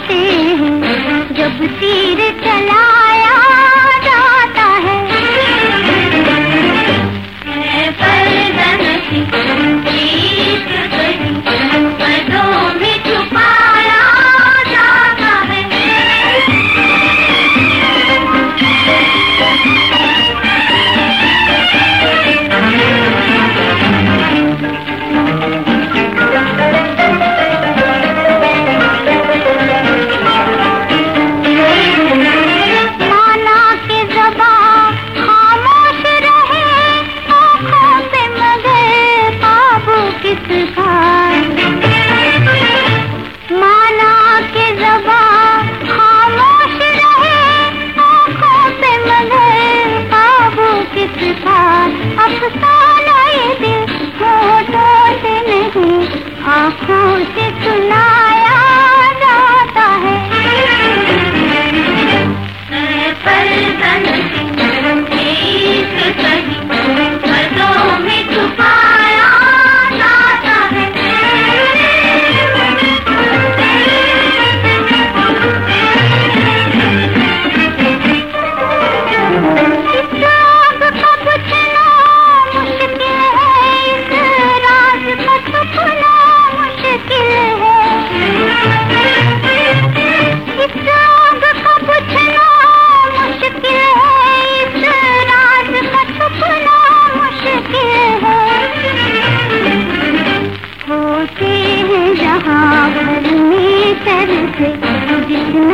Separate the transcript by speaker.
Speaker 1: होते होते हैं जहाँ भर में तरस जितना